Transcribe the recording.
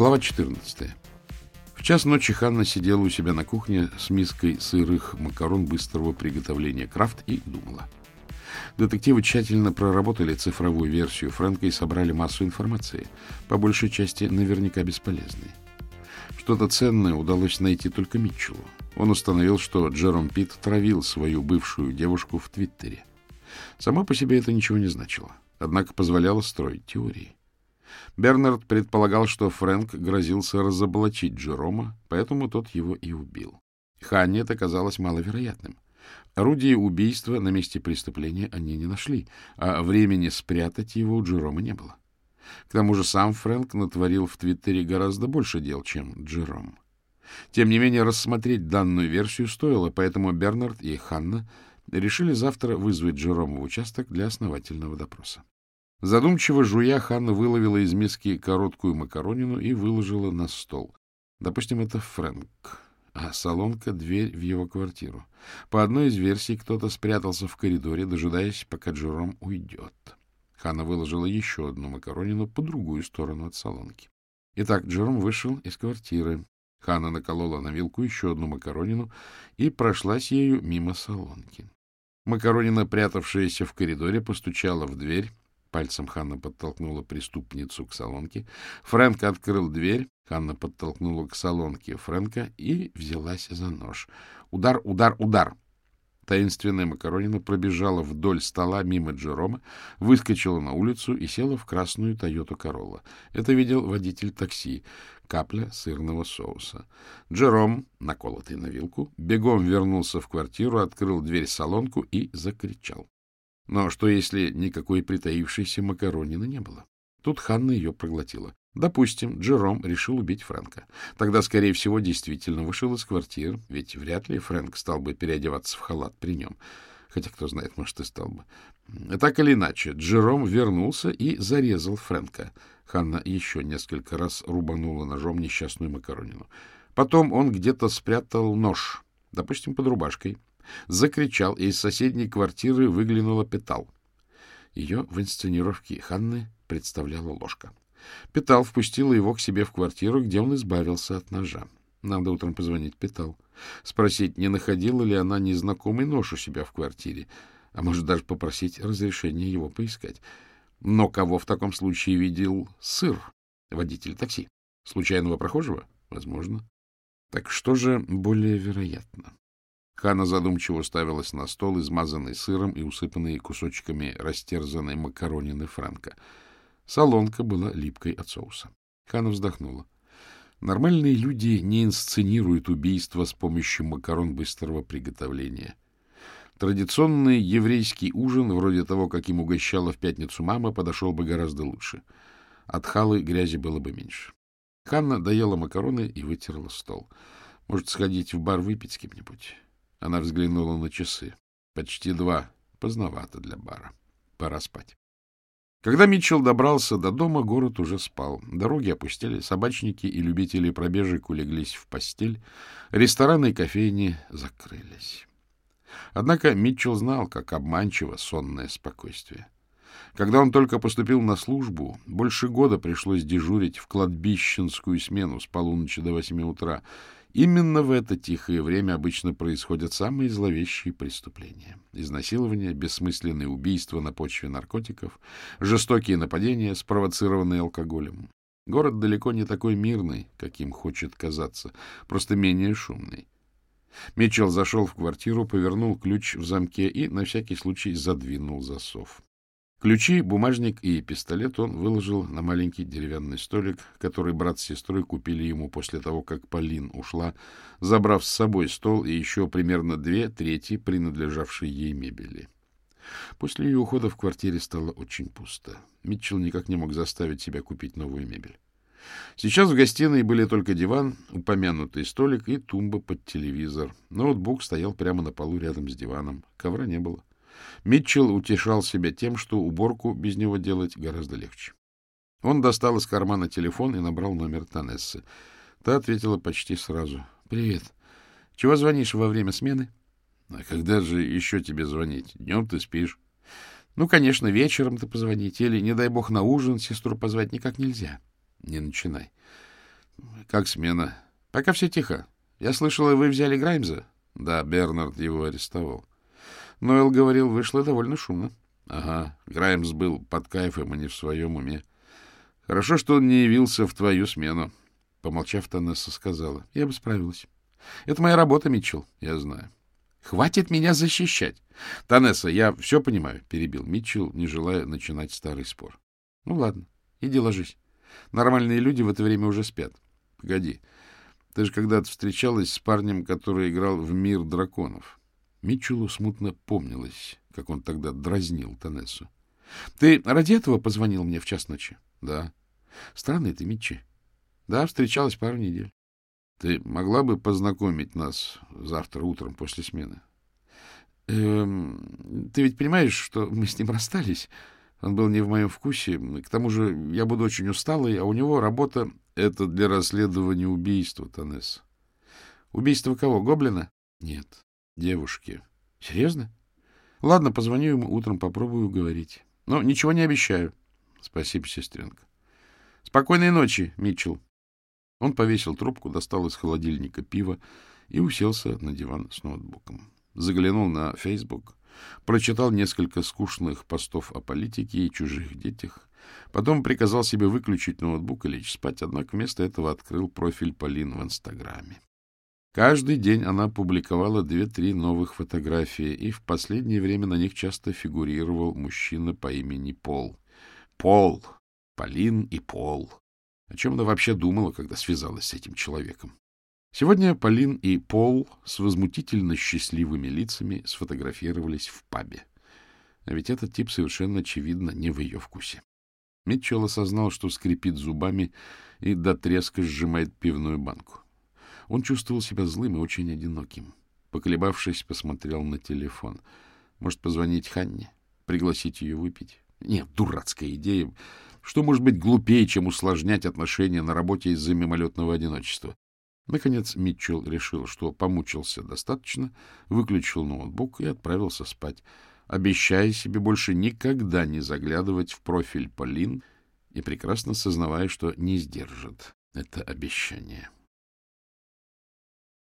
Глава 14. В час ночи Ханна сидела у себя на кухне с миской сырых макарон быстрого приготовления крафт и думала. Детективы тщательно проработали цифровую версию Фрэнка и собрали массу информации, по большей части наверняка бесполезной. Что-то ценное удалось найти только Митчеллу. Он установил, что Джером Питт травил свою бывшую девушку в Твиттере. Само по себе это ничего не значило, однако позволяло строить теории. Бернард предполагал, что Фрэнк грозился разоблачить Джерома, поэтому тот его и убил. Ханне это казалось маловероятным. Орудие убийства на месте преступления они не нашли, а времени спрятать его у Джерома не было. К тому же сам Фрэнк натворил в Твиттере гораздо больше дел, чем Джером. Тем не менее, рассмотреть данную версию стоило, поэтому Бернард и Ханна решили завтра вызвать Джерома в участок для основательного допроса. Задумчиво жуя, Ханна выловила из миски короткую макаронину и выложила на стол. Допустим, это Фрэнк, а Солонка — дверь в его квартиру. По одной из версий, кто-то спрятался в коридоре, дожидаясь, пока Джером уйдет. Ханна выложила еще одну макаронину по другую сторону от Солонки. Итак, Джером вышел из квартиры. Ханна наколола на вилку еще одну макаронину и прошлась ею мимо Солонки. Макаронина, прятавшаяся в коридоре, постучала в дверь, Пальцем Ханна подтолкнула преступницу к салонке. Фрэнк открыл дверь. Ханна подтолкнула к салонке Фрэнка и взялась за нож. Удар, удар, удар! Таинственная Макаронина пробежала вдоль стола мимо Джерома, выскочила на улицу и села в красную Тойоту Королла. Это видел водитель такси. Капля сырного соуса. Джером, наколотый на вилку, бегом вернулся в квартиру, открыл дверь салонку и закричал. Но что, если никакой притаившейся макаронины не было? Тут Ханна ее проглотила. Допустим, Джером решил убить Фрэнка. Тогда, скорее всего, действительно вышел из квартиры, ведь вряд ли Фрэнк стал бы переодеваться в халат при нем. Хотя, кто знает, может, и стал бы. Так или иначе, Джером вернулся и зарезал Фрэнка. Ханна еще несколько раз рубанула ножом несчастную макаронину. Потом он где-то спрятал нож, допустим, под рубашкой, закричал, и из соседней квартиры выглянула Петал. Ее в инсценировке Ханны представляла ложка. Петал впустила его к себе в квартиру, где он избавился от ножа. Надо утром позвонить Петал. Спросить, не находила ли она незнакомый нож у себя в квартире, а может даже попросить разрешения его поискать. Но кого в таком случае видел сыр, водитель такси? Случайного прохожего? Возможно. Так что же более вероятно? Хана задумчиво уставилась на стол, измазанный сыром и усыпанный кусочками растерзанной макаронины Франка. Солонка была липкой от соуса. Хана вздохнула. Нормальные люди не инсценируют убийство с помощью макарон быстрого приготовления. Традиционный еврейский ужин, вроде того, каким угощала в пятницу мама, подошел бы гораздо лучше. От халы грязи было бы меньше. Ханна доела макароны и вытерла стол. Может, сходить в бар выпить с кем-нибудь? Она взглянула на часы. Почти два. Поздновато для бара. Пора спать. Когда Митчелл добрался до дома, город уже спал. Дороги опустили, собачники и любители пробежек улеглись в постель, рестораны и кофейни закрылись. Однако Митчелл знал, как обманчиво сонное спокойствие. Когда он только поступил на службу, больше года пришлось дежурить в кладбищенскую смену с полуночи до восьми утра, Именно в это тихое время обычно происходят самые зловещие преступления. Изнасилования, бессмысленные убийства на почве наркотиков, жестокие нападения, спровоцированные алкоголем. Город далеко не такой мирный, каким хочет казаться, просто менее шумный. Митчелл зашел в квартиру, повернул ключ в замке и на всякий случай задвинул засов. Ключи, бумажник и пистолет он выложил на маленький деревянный столик, который брат с сестрой купили ему после того, как Полин ушла, забрав с собой стол и еще примерно две трети принадлежавшей ей мебели. После ее ухода в квартире стало очень пусто. Митчелл никак не мог заставить себя купить новую мебель. Сейчас в гостиной были только диван, упомянутый столик и тумба под телевизор. Ноутбук стоял прямо на полу рядом с диваном. Ковра не было. Митчелл утешал себя тем, что уборку без него делать гораздо легче. Он достал из кармана телефон и набрал номер Танессы. Та ответила почти сразу. — Привет. Чего звонишь во время смены? — А когда же еще тебе звонить? Днем ты спишь. — Ну, конечно, вечером ты позвонить. Или, не дай бог, на ужин сестру позвать никак нельзя. — Не начинай. — Как смена? — Пока все тихо. Я слышала, вы взяли Граймза? — Да, Бернард его арестовал. Нойл говорил, вышло довольно шумно. — Ага, Граймс был под кайфом, а не в своем уме. Хорошо, что он не явился в твою смену. Помолчав, Танесса сказала. — Я бы справилась. Это моя работа, Митчелл. Я знаю. Хватит меня защищать. Танесса, я все понимаю, перебил Митчелл, не желая начинать старый спор. Ну ладно, иди ложись. Нормальные люди в это время уже спят. Погоди. Ты же когда-то встречалась с парнем, который играл в мир драконов. Митчеллу смутно помнилось, как он тогда дразнил Танессу. — Ты ради этого позвонил мне в час ночи? — Да. — Странный ты, Митчи. — Да, встречалась пару недель. Ты могла бы познакомить нас завтра утром после смены? Эм, ты ведь понимаешь, что мы с ним расстались? Он был не в моем вкусе. К тому же я буду очень усталой, а у него работа... Это для расследования убийства, Танесса. Убийство кого? Гоблина? Нет, девушки. Серьезно? Ладно, позвоню ему утром, попробую говорить. Но ничего не обещаю. Спасибо, сестренка. Спокойной ночи, Митчелл. Он повесил трубку, достал из холодильника пиво и уселся на диван с ноутбуком. Заглянул на Facebook, прочитал несколько скучных постов о политике и чужих детях, потом приказал себе выключить ноутбук и лечь спать, однако вместо этого открыл профиль Полин в Инстаграме. Каждый день она публиковала две-три новых фотографии, и в последнее время на них часто фигурировал мужчина по имени Пол. Пол! Полин и Пол! О чем она вообще думала, когда связалась с этим человеком? Сегодня Полин и Пол с возмутительно счастливыми лицами сфотографировались в пабе. А ведь этот тип совершенно очевидно не в ее вкусе. Митчелл осознал, что скрипит зубами и до треска сжимает пивную банку. Он чувствовал себя злым и очень одиноким. Поколебавшись, посмотрел на телефон. Может, позвонить Ханне? Пригласить ее выпить? Нет, дурацкая идея. Что может быть глупее, чем усложнять отношения на работе из-за мимолетного одиночества? Наконец Митчелл решил, что помучился достаточно, выключил ноутбук и отправился спать, обещая себе больше никогда не заглядывать в профиль Полин и прекрасно сознавая, что не сдержит это обещание.